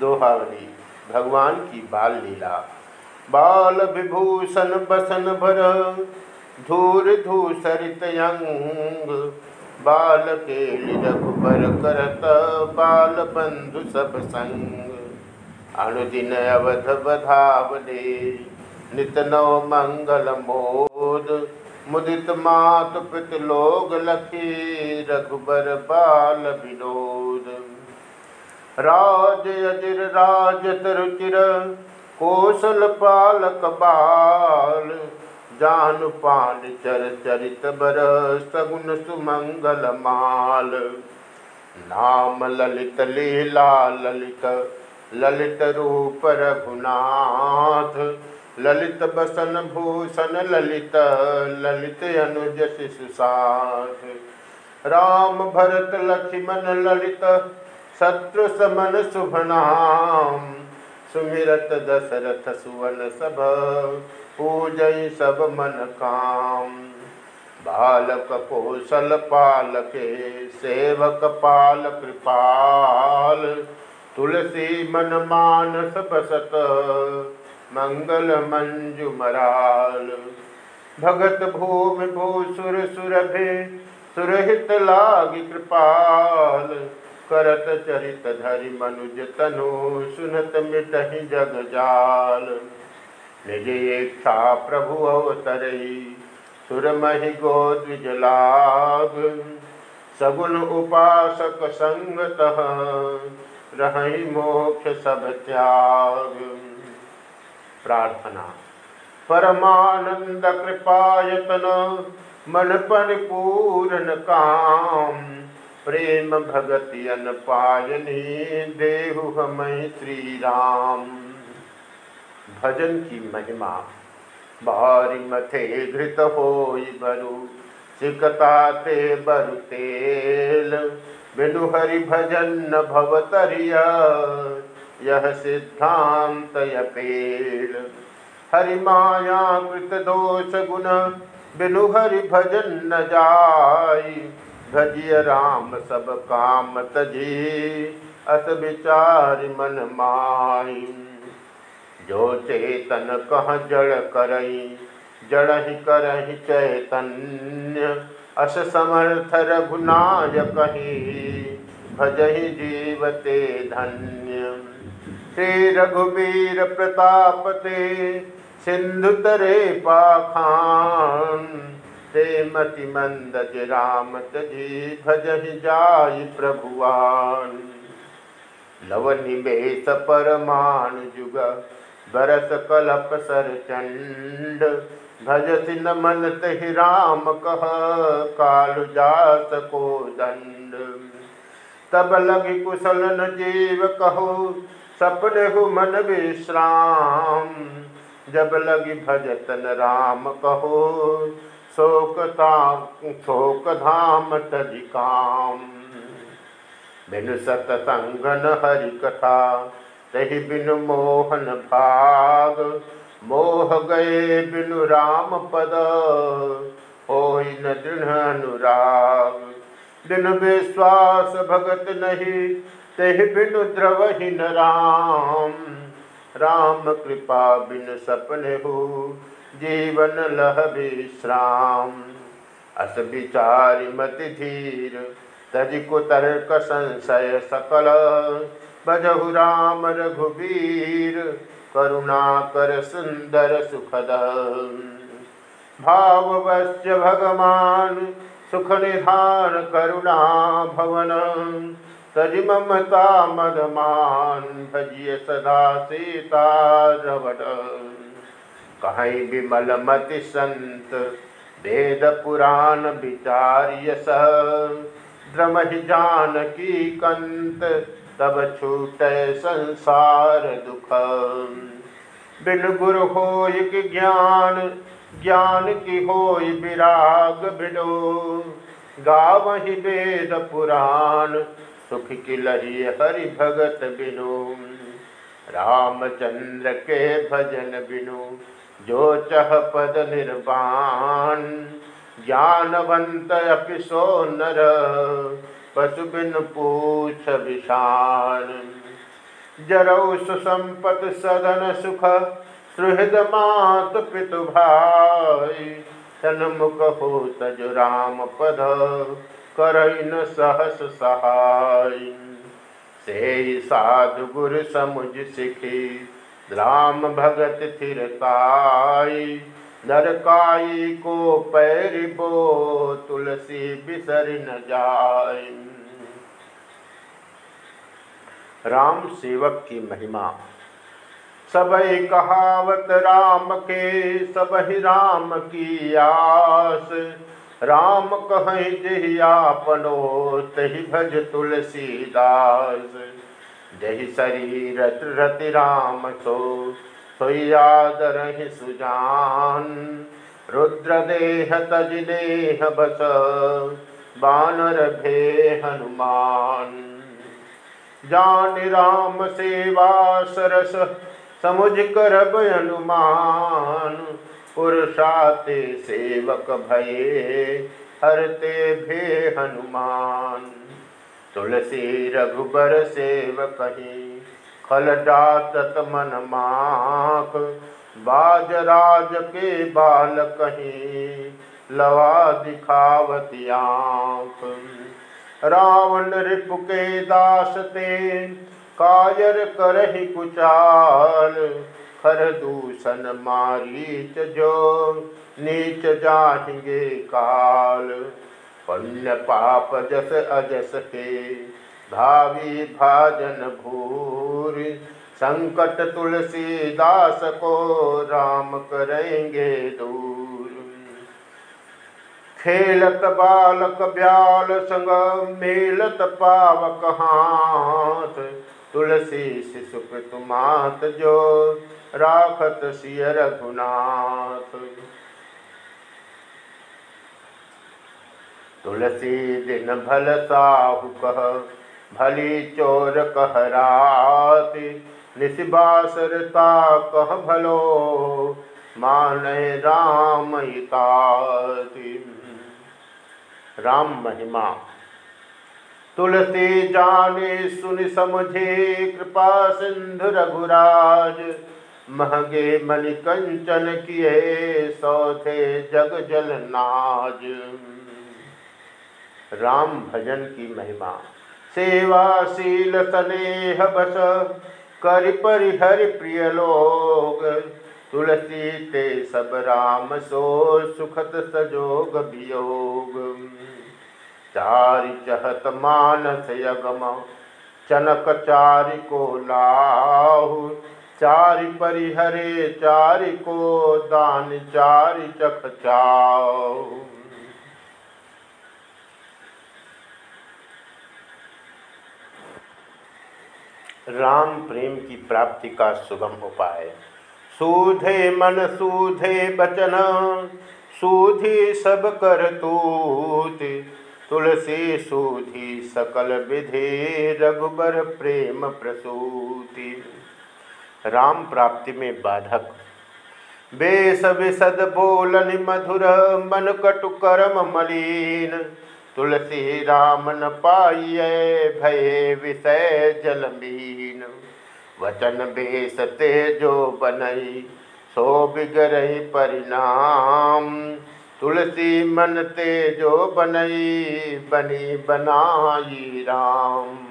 दोहावली, भगवान की बाल लीला। बाल विभूषण बसन भर, धूर धूसरित अंग बाल के रघुबर करत बाल बंधु सब संग। अनुदिन अवध बधावले, नित नव मंगल मोद। मुदित मात पित लोग लखी, रघुबर बाल विनोद। राज अजिर राज तरुचिर, कौशल पालक बाल। जान पान चर चरित बर, सगुन सुमंगल माल। नाम ललित लीला ललित ललित रूप रघुनाथ। ललित बसन भूषण ललित ललित अनुज शिशु राम भरत लक्ष्मण ललित शत्रु समन शुभ नाम सुमिरत दशरथ सुवन सब पूजय सब मन काम। बालक कौशल पालके, सेवक पाल कृपाल। तुलसी मन मानस बसत, मंगल मंजु मराल। भगत भूमि भूसुर सुरभि सुरहित लाग कृपाल। करत चरित धरि मनुज तनु, सुनत मिटहि जग जाल। निज इच्छा प्रभु अवतरई, सुरमहि गोद्विज लाभ। सगुन उपासक संगत रहि मोक्ष सब त्याग। प्रार्थना। परमानंद कृपायतन, मन परिपूर्ण काम। प्रेम भगति अन पायनी देहु हम श्री राम। भजन की महिमा भारी मथे घृत हो बरु सिकता ते बरु तेल। बिनु हरि भजन न भवतरिया यह सिद्धांत यपेल हरि माया कृत दोष गुण, बिनु हरि भजन न जाय भजिय राम सब काम तजी। अस विचार मन माई। जो चेतन कह जड़ करई जड़ ही करही चैतन्य। अस समर्थ रघुनायक ही भजहि जीवते धन्य। श्री रघुवीर प्रताप ते सिंधु तरे पाखान। ते मति मंद राम तजी भजहि जाय प्रभुवान। लव निवेश परमान जुग बरस कलप सर चंड भज सिन मन तहि राम कह काल जास को दंड तब लगी कुशल न जीव कहो, सपने हु मन विश्राम। जब लगी भजतन राम कहो शोकता शोक धाम तजिकाम बिनु सतसंगन हरि कथा तही बिनु मोहन भाग। मोह गए बिनु राम पद हो न दृढ़ अनुराग। बिनु विश्वास भगत नहीं तही बिनु द्रवहीन राम। राम कृपा बिन सपने हो जीवन लह विश्राम। अस विचारि मति धीर तजि कुतर्क संशय सकल। बजहु राम रघुवीर करुणा कर सुंदर सुखद। भाववश्य भगवान, सुख निधान करुणा भवन। तजि ममता मदमान भजिय सदा सीता रवण कहीं विमल मति संत, वेद पुराण विचार्य द्रमहि जान की कंत, तब छूट संसार दुख। बिन गुरु हो ज्ञान ज्ञान की हो विराग बिडो गावहि वेद पुराण, सुख की लही हरि भगत बिनु। रामचंद्र के भजन बिनु। जो चह पद निर्वाण ज्ञानवंत अपिसो नर पशु बिन पूछ विषाण जरौ सुसंपत सदन सुख, सुहृद मात पितु भाई। तन्मुख हो तज राम पद करन सहस सहाय। से साधु गुर समुझ सिखी। राम भगत थिरताई नरकाई को पैर बो, तुलसी बिसर न जाय राम सेवक की महिमा। सबई कहावत राम के सब ही राम की आस। राम कहीं जही आपनो तही भज तुलसीदास। जही शरीर रति राम सो सोयाद रही सुजान। रुद्र देह तज देह बस, बानर भे हनुमान। जान राम सेवा सरस, समुझ कर हनुमान पुरुषाते सेवक भये, हरते भे हनुमान। तुलसी रघुबर सेवक ही खल डातत मन माख। बाज राज के बाल कहीं लवा दिखावती आँख। रावण रिपु के दास ते, कायर करहि कुचाल। खर दूषण मारीच जो, नीच जाहेंगे काल। पुण्य पाप जस अजस के, भावी भाजन भूर। संकट तुलसीदास को राम करेंगे दूर। खेलत बालक ब्याल संग मेलत पावक हाथ। तुलसी शिशु मात जो राखत सिय रघुनाथ। तुलसी दिन भल साहु कह, भली चोर कह रात। निशिबासरता कह भलो, मान राम राम महिमा। तुलसी जाने सुन समझे, कृपा सिंधु रघुराज। महगे मणिकंचन किए, सौथे जग जल नाज। राम भजन की महिमा। सेवाशील स्नेह बस, कर परिहर प्रिय लोग। तुलसी ते सब राम सो सुखत सजोग वियोग। चारि चहत मानस यगम, चनक चारि को लाहु। चारि परिहरे चारि को दान, चारि चख चाहु। राम प्रेम की प्राप्ति का सुगम उपाय। सूधे मन, सूधे बचन सूधी सब कर तूत। तुलसी सूधी सकल विधि, रघुबर प्रेम प्रसूति। राम प्राप्ति में बाधक। बेस विसद बोलन मधुर मन कटु कर्म मलिन। तुलसी राम न पाइये भय विषय जलमीन। वचन बेस तेजो बनई, सो बिगरही परिणाम। तुलसी मन तेजो बनई, बनी बनाई राम।